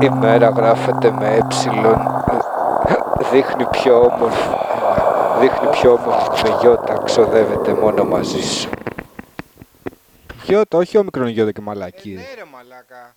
Η μέρα γράφεται με έψιλον, δείχνει πιο όμορφη, δείχνει πιο όμορφη με γιώτα, ξοδεύεται μόνο μαζί σου. Γιώτα, όχι ο γιώτα και μαλακίδι. Ε, ναι μαλάκα.